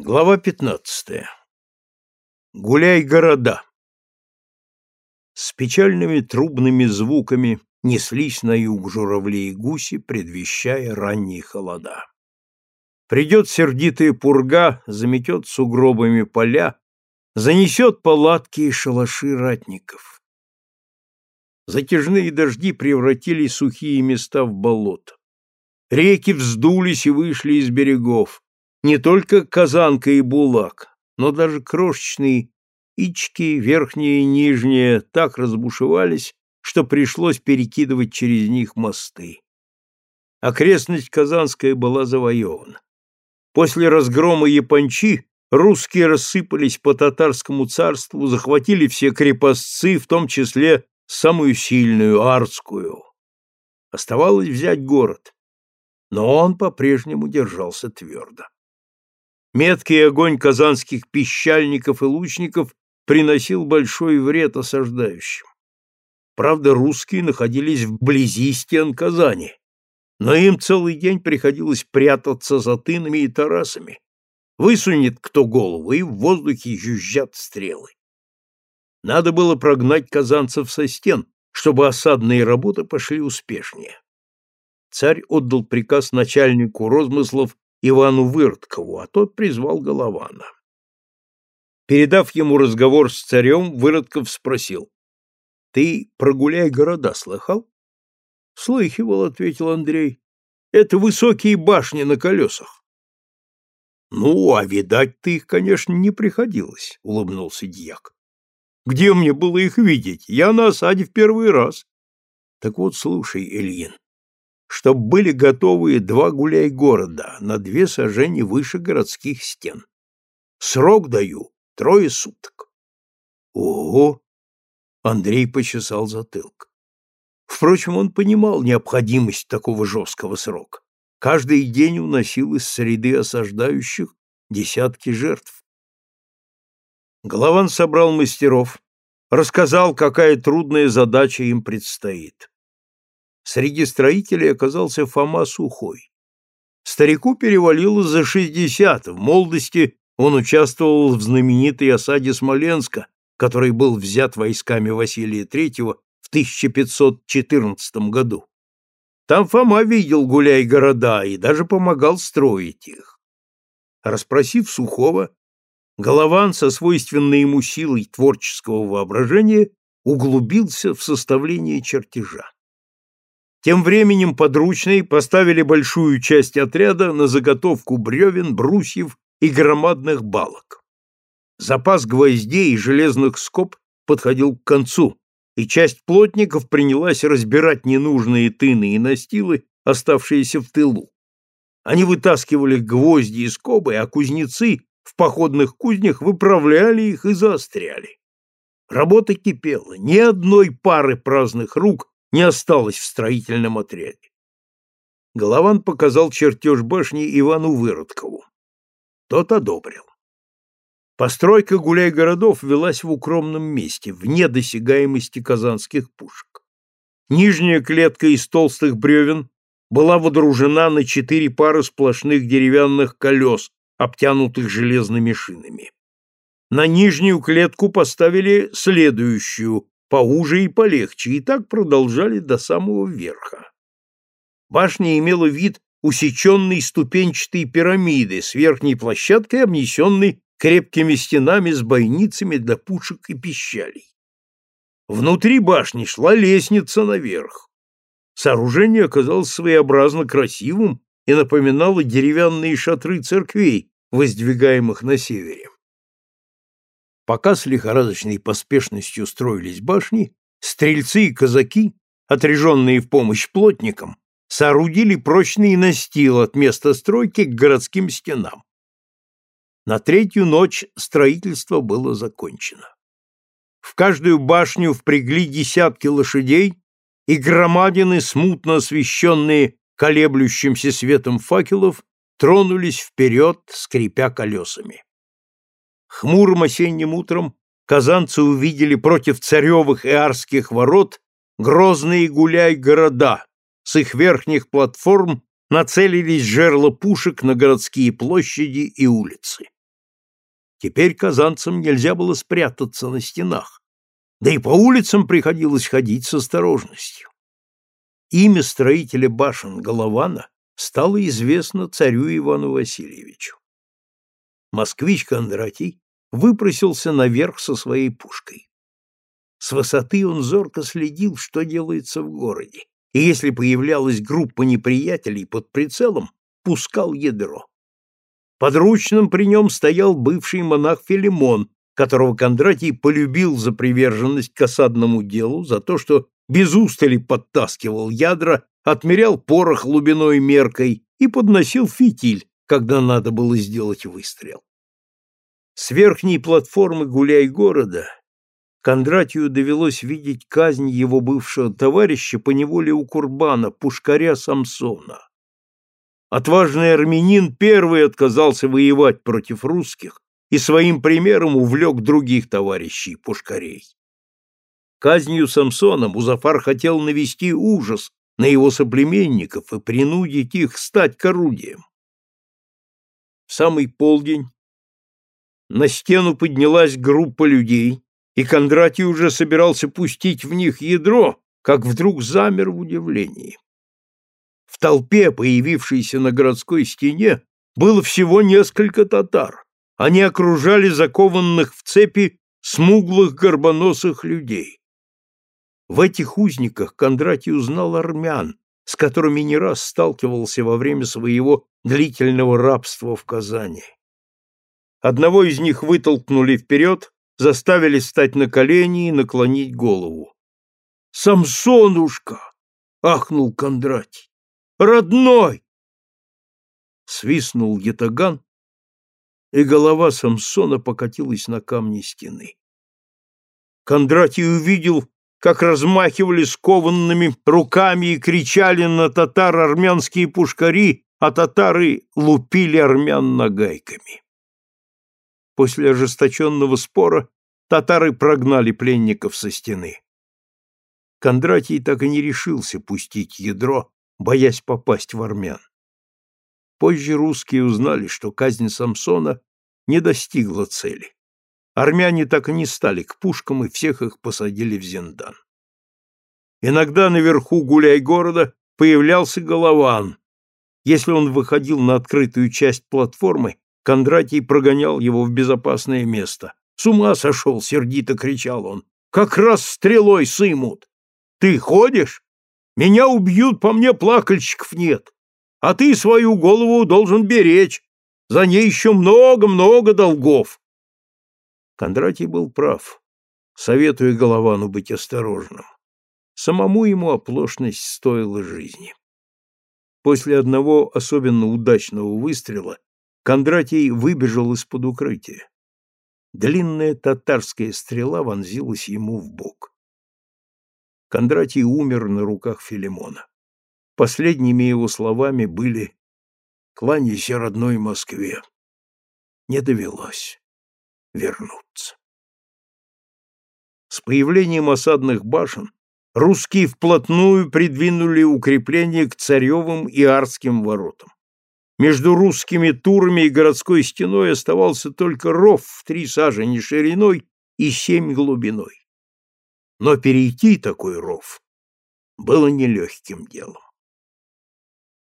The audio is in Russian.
Глава 15. Гуляй города. С печальными трубными звуками неслись на юг журавли и гуси, предвещая ранние холода. Придет сердитая пурга, заметет сугробами поля, занесет палатки и шалаши ратников. Затяжные дожди превратили сухие места в болото. Реки вздулись и вышли из берегов не только Казанка и Булак, но даже крошечные Ички, верхние и нижние, так разбушевались, что пришлось перекидывать через них мосты. Окрестность Казанская была завоевана. После разгрома Япончи русские рассыпались по татарскому царству, захватили все крепостцы, в том числе самую сильную, Арскую. Оставалось взять город, но он по-прежнему держался твердо. Меткий огонь казанских пищальников и лучников приносил большой вред осаждающим. Правда, русские находились вблизи стен Казани, но им целый день приходилось прятаться за тынами и тарасами. Высунет кто голову, и в воздухе жужжат стрелы. Надо было прогнать казанцев со стен, чтобы осадные работы пошли успешнее. Царь отдал приказ начальнику розмыслов Ивану Выродкову, а тот призвал Голована. Передав ему разговор с царем, Выродков спросил. — Ты прогуляй города слыхал? — Слыхивал, — ответил Андрей. — Это высокие башни на колесах. — Ну, а видать ты их, конечно, не приходилось, — улыбнулся дьяк. — Где мне было их видеть? Я на осаде в первый раз. — Так вот, слушай, Ильин, чтоб были готовы два гуляй города на две сажени выше городских стен. Срок даю трое суток. Ого! Андрей почесал затылок. Впрочем, он понимал необходимость такого жесткого срока. Каждый день уносил из среды осаждающих десятки жертв. Голован собрал мастеров, рассказал, какая трудная задача им предстоит. Среди строителей оказался Фома Сухой. Старику перевалило за шестьдесят, в молодости он участвовал в знаменитой осаде Смоленска, который был взят войсками Василия III в 1514 году. Там Фома видел гуляй города и даже помогал строить их. Распросив Сухого, Голован со свойственной ему силой творческого воображения углубился в составление чертежа. Тем временем подручные поставили большую часть отряда на заготовку бревен, брусьев и громадных балок. Запас гвоздей и железных скоб подходил к концу, и часть плотников принялась разбирать ненужные тыны и настилы, оставшиеся в тылу. Они вытаскивали гвозди и скобы, а кузнецы в походных кузнях выправляли их и заостряли. Работа кипела, ни одной пары праздных рук не осталось в строительном отряде. Голован показал чертеж башни Ивану Выродкову. Тот одобрил. Постройка гуляй-городов велась в укромном месте, вне досягаемости казанских пушек. Нижняя клетка из толстых бревен была водружена на четыре пары сплошных деревянных колес, обтянутых железными шинами. На нижнюю клетку поставили следующую, поуже и полегче, и так продолжали до самого верха. Башня имела вид усеченной ступенчатой пирамиды с верхней площадкой, обнесенной крепкими стенами с бойницами для пушек и пищалей. Внутри башни шла лестница наверх. Сооружение оказалось своеобразно красивым и напоминало деревянные шатры церквей, воздвигаемых на севере. Пока с лихорадочной поспешностью строились башни, стрельцы и казаки, отряженные в помощь плотникам, соорудили прочный настил от места стройки к городским стенам. На третью ночь строительство было закончено. В каждую башню впрягли десятки лошадей, и громадины, смутно освещенные колеблющимся светом факелов, тронулись вперед, скрипя колесами. Хмурым осенним утром казанцы увидели против царевых и арских ворот грозные гуляй-города, с их верхних платформ нацелились жерла пушек на городские площади и улицы. Теперь казанцам нельзя было спрятаться на стенах, да и по улицам приходилось ходить с осторожностью. Имя строителя башен Голована стало известно царю Ивану Васильевичу. Москвич Кондратий выпросился наверх со своей пушкой. С высоты он зорко следил, что делается в городе, и если появлялась группа неприятелей под прицелом, пускал ядро. Подручным при нем стоял бывший монах Филимон, которого Кондратий полюбил за приверженность к осадному делу, за то, что без устали подтаскивал ядра, отмерял порох глубиной меркой и подносил фитиль, когда надо было сделать выстрел. С верхней платформы гуляй-города Кондратию довелось видеть казнь его бывшего товарища по неволе у Курбана, пушкаря Самсона. Отважный армянин первый отказался воевать против русских и своим примером увлек других товарищей пушкарей. Казнью Самсона Музафар хотел навести ужас на его соплеменников и принудить их стать к орудиям. В самый полдень на стену поднялась группа людей, и Кондратий уже собирался пустить в них ядро, как вдруг замер в удивлении. В толпе, появившейся на городской стене, было всего несколько татар. Они окружали закованных в цепи смуглых горбоносых людей. В этих узниках Кондратий узнал армян, с которыми не раз сталкивался во время своего длительного рабства в Казани. Одного из них вытолкнули вперед, заставили встать на колени и наклонить голову. «Самсонушка!» — ахнул Кондратий. «Родной!» Свистнул ятаган, и голова Самсона покатилась на камни стены. Кондратий увидел, как размахивали скованными руками и кричали на татар армянские пушкари, а татары лупили армян нагайками. После ожесточенного спора татары прогнали пленников со стены. Кондратий так и не решился пустить ядро, боясь попасть в армян. Позже русские узнали, что казнь Самсона не достигла цели. Армяне так и не стали к пушкам, и всех их посадили в Зиндан. Иногда наверху гуляй города появлялся Голован. Если он выходил на открытую часть платформы, Кондратий прогонял его в безопасное место. «С ума сошел!» — сердито кричал он. «Как раз стрелой сымут! Ты ходишь? Меня убьют, по мне плакальщиков нет. А ты свою голову должен беречь. За ней еще много-много долгов!» Кондратий был прав, советуя Головану быть осторожным. Самому ему оплошность стоила жизни. После одного особенно удачного выстрела Кондратий выбежал из-под укрытия. Длинная татарская стрела вонзилась ему в бок. Кондратий умер на руках Филимона. Последними его словами были «Кланяйся родной Москве». Не довелось вернуться. С появлением осадных башен русские вплотную придвинули укрепления к царевым и арским воротам. Между русскими турами и городской стеной оставался только ров в три сажени шириной и семь глубиной. Но перейти такой ров было нелегким делом.